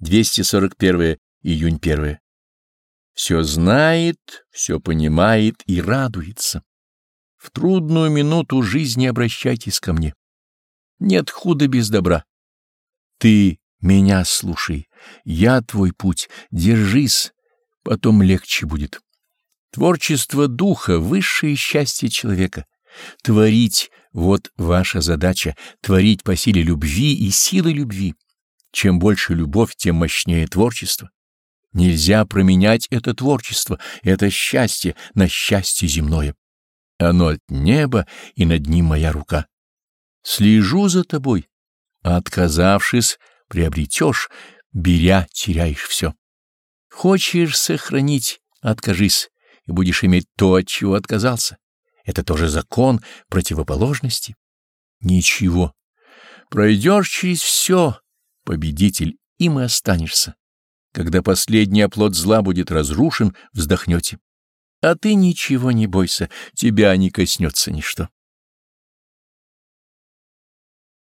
241 июнь 1. Все знает, все понимает и радуется. В трудную минуту жизни обращайтесь ко мне. Нет худа без добра. Ты меня слушай, я твой путь, держись, потом легче будет. Творчество духа — высшее счастье человека. Творить — вот ваша задача, творить по силе любви и силы любви. Чем больше любовь, тем мощнее творчество. Нельзя променять это творчество, это счастье на счастье земное. Оно от неба, и над ним моя рука. Слежу за тобой, а отказавшись, приобретешь, беря, теряешь все. Хочешь сохранить, откажись, и будешь иметь то, от чего отказался. Это тоже закон противоположности. Ничего. Пройдешь через все, победитель, им и останешься. Когда последний оплот зла будет разрушен, вздохнете. А ты ничего не бойся, тебя не коснется ничто.